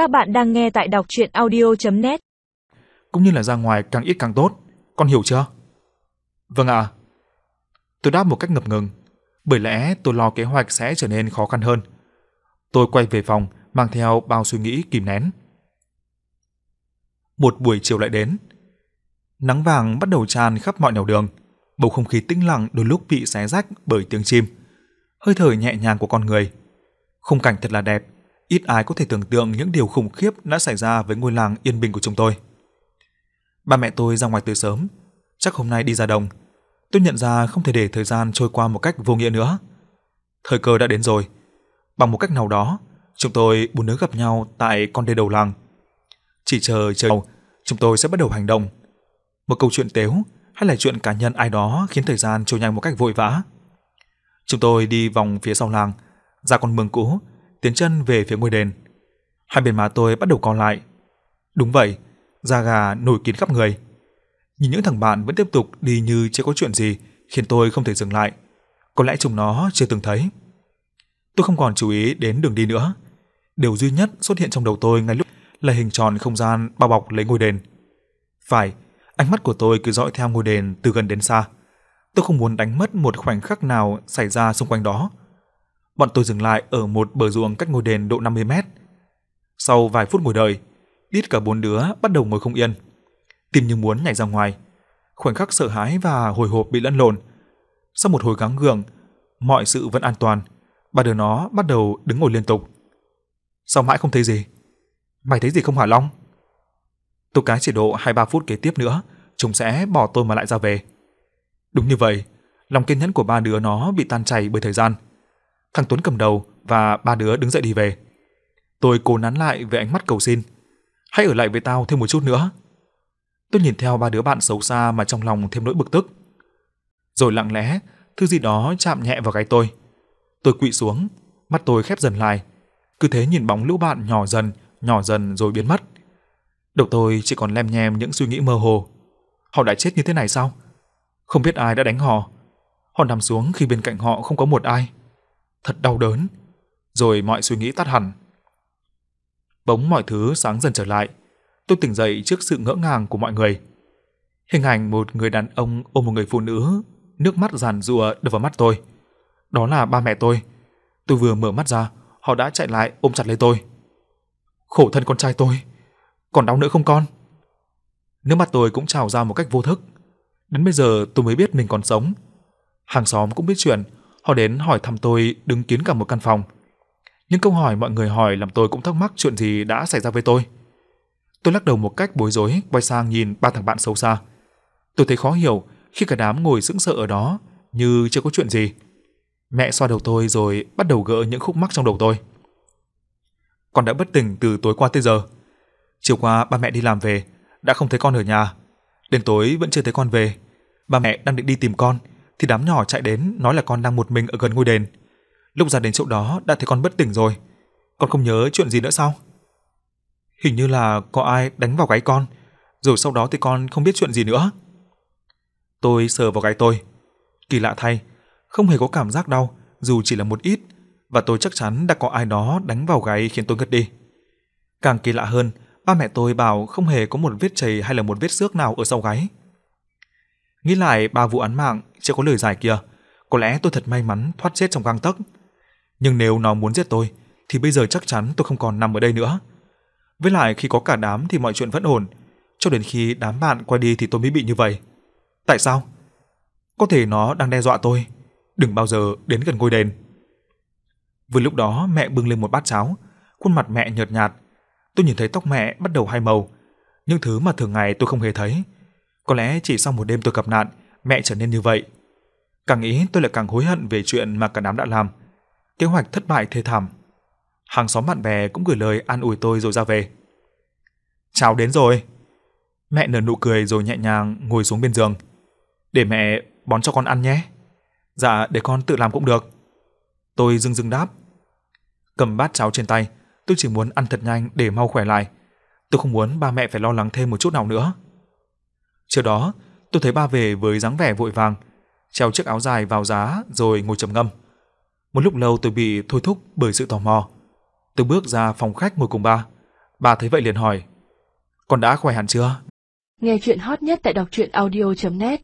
Các bạn đang nghe tại đọc chuyện audio.net Cũng như là ra ngoài càng ít càng tốt, con hiểu chưa? Vâng ạ. Tôi đáp một cách ngập ngừng, bởi lẽ tôi lo kế hoạch sẽ trở nên khó khăn hơn. Tôi quay về phòng, mang theo bao suy nghĩ kìm nén. Một buổi chiều lại đến. Nắng vàng bắt đầu tràn khắp mọi nẻo đường, bầu không khí tĩnh lặng đôi lúc bị xé rách bởi tiếng chim, hơi thở nhẹ nhàng của con người. Khung cảnh thật là đẹp, ít ai có thể tưởng tượng những điều khủng khiếp đã xảy ra với ngôi làng yên bình của chúng tôi. Ba mẹ tôi ra ngoài từ sớm, chắc hôm nay đi ra đồng. Tôi nhận ra không thể để thời gian trôi qua một cách vô nghĩa nữa. Thời cơ đã đến rồi. Bằng một cách nào đó, chúng tôi bốn đứa gặp nhau tại con đê đầu làng. Chỉ chờ chờ chúng tôi sẽ bắt đầu hành động. Một câu chuyện tếu hay là chuyện cá nhân ai đó khiến thời gian trôi nhanh một cách vội vã. Chúng tôi đi vòng phía sau làng, ra con mương cũ, tiến chân về phía ngôi đền. Hai bên má tôi bắt đầu co lại. Đúng vậy, da gà nổi kín khắp người. Nhìn những thằng bạn vẫn tiếp tục đi như chưa có chuyện gì, khiến tôi không thể dừng lại. Có lẽ chúng nó chưa từng thấy. Tôi không còn chú ý đến đường đi nữa. Điều duy nhất xuất hiện trong đầu tôi ngay lúc là hình tròn không gian bao bọc lấy ngôi đền. Phải, ánh mắt của tôi cứ dõi theo ngôi đền từ gần đến xa. Tôi không muốn đánh mất một khoảnh khắc nào xảy ra xung quanh đó. Bọn tôi dừng lại ở một bờ ruộng cách ngôi đền độ 50 mét. Sau vài phút ngồi đợi, ít cả bốn đứa bắt đầu ngồi không yên. Tim như muốn nhảy ra ngoài. Khoảnh khắc sợ hãi và hồi hộp bị lẫn lộn. Sau một hồi gắng gượng, mọi sự vẫn an toàn. Ba đứa nó bắt đầu đứng ngồi liên tục. Sao mãi không thấy gì? Mày thấy gì không hả Long? Tôi cái chỉ độ 2-3 phút kế tiếp nữa, chúng sẽ bỏ tôi mà lại ra về. Đúng như vậy, lòng kiên nhẫn của ba đứa nó bị tan chảy bởi thời gian. Thằng Tuấn cầm đầu và ba đứa đứng dậy đi về. Tôi cố nắn lại với ánh mắt cầu xin. Hãy ở lại với tao thêm một chút nữa. Tôi nhìn theo ba đứa bạn xấu xa mà trong lòng thêm nỗi bực tức. Rồi lặng lẽ, thứ gì đó chạm nhẹ vào gáy tôi. Tôi quỵ xuống, mắt tôi khép dần lại. Cứ thế nhìn bóng lũ bạn nhỏ dần, nhỏ dần rồi biến mất. Đầu tôi chỉ còn lem nhem những suy nghĩ mơ hồ. Họ đã chết như thế này sao? Không biết ai đã đánh họ. Họ nằm xuống khi bên cạnh họ không có một ai. Thật đau đớn. Rồi mọi suy nghĩ tắt hẳn. Bỗng mọi thứ sáng dần trở lại. Tôi tỉnh dậy trước sự ngỡ ngàng của mọi người. Hình ảnh một người đàn ông ôm một người phụ nữ, nước mắt giàn giụa đập vào mắt tôi. Đó là ba mẹ tôi. Tôi vừa mở mắt ra, họ đã chạy lại ôm chặt lấy tôi. Khổ thân con trai tôi, còn đau nữa không con? Nước mắt tôi cũng trào ra một cách vô thức. Đến bây giờ tôi mới biết mình còn sống. Hàng xóm cũng biết chuyện, họ đến hỏi thăm tôi đứng kín cả một căn phòng. Những câu hỏi mọi người hỏi làm tôi cũng thắc mắc chuyện gì đã xảy ra với tôi. Tôi lắc đầu một cách bối rối, quay sang nhìn ba thằng bạn xấu xa. Tôi thấy khó hiểu khi cả đám ngồi sững sờ ở đó như chưa có chuyện gì. Mẹ xoa đầu tôi rồi bắt đầu gỡ những khúc mắc trong đầu tôi. Con đã bất tỉnh từ tối qua tới giờ. Chiều qua ba mẹ đi làm về, đã không thấy con ở nhà. Đến tối vẫn chưa thấy con về. Ba mẹ đang định đi tìm con, thì đám nhỏ chạy đến nói là con đang một mình ở gần ngôi đền. Lúc ra đến chỗ đó đã thấy con bất tỉnh rồi. Con không nhớ chuyện gì nữa sao? Hình như là có ai đánh vào gáy con, rồi sau đó thì con không biết chuyện gì nữa. Tôi sờ vào gáy tôi. Kỳ lạ thay, không hề có cảm giác đau, dù chỉ là một ít, và tôi chắc chắn đã có ai đó đánh vào gáy khiến tôi ngất đi. Càng kỳ lạ hơn, ba mẹ tôi bảo không hề có một vết chảy hay là một vết xước nào ở sau gáy. Nghĩ lại ba vụ án mạng chưa có lời giải kia, có lẽ tôi thật may mắn thoát chết trong gang tấc. Nhưng nếu nó muốn giết tôi, thì bây giờ chắc chắn tôi không còn nằm ở đây nữa. Với lại khi có cả đám thì mọi chuyện vẫn ổn, cho đến khi đám bạn quay đi thì tôi mới bị như vậy. Tại sao? Có thể nó đang đe dọa tôi, đừng bao giờ đến gần ngôi đền. Vừa lúc đó mẹ bưng lên một bát cháo, khuôn mặt mẹ nhợt nhạt. Tôi nhìn thấy tóc mẹ bắt đầu hai màu, những thứ mà thường ngày tôi không hề thấy. Có lẽ chỉ sau một đêm tôi gặp nạn, mẹ trở nên như vậy. Càng nghĩ tôi lại càng hối hận về chuyện mà cả đám đã làm. Kế hoạch thất bại thê thảm. Hàng xóm bạn bè cũng gửi lời an ủi tôi rồi ra về. Chào đến rồi. Mẹ nở nụ cười rồi nhẹ nhàng ngồi xuống bên giường. Để mẹ bón cho con ăn nhé. Dạ, để con tự làm cũng được. Tôi dưng dưng đáp. Cầm bát cháo trên tay, tôi chỉ muốn ăn thật nhanh để mau khỏe lại. Tôi không muốn ba mẹ phải lo lắng thêm một chút nào nữa. Trước đó, tôi thấy ba về với dáng vẻ vội vàng, treo chiếc áo dài vào giá rồi ngồi trầm ngâm. Một lúc lâu tôi bị thôi thúc bởi sự tò mò. Tôi bước ra phòng khách ngồi cùng ba. Bà thấy vậy liền hỏi, con đã khỏe hẳn chưa? Nghe chuyện hot nhất tại đọc truyện audio.net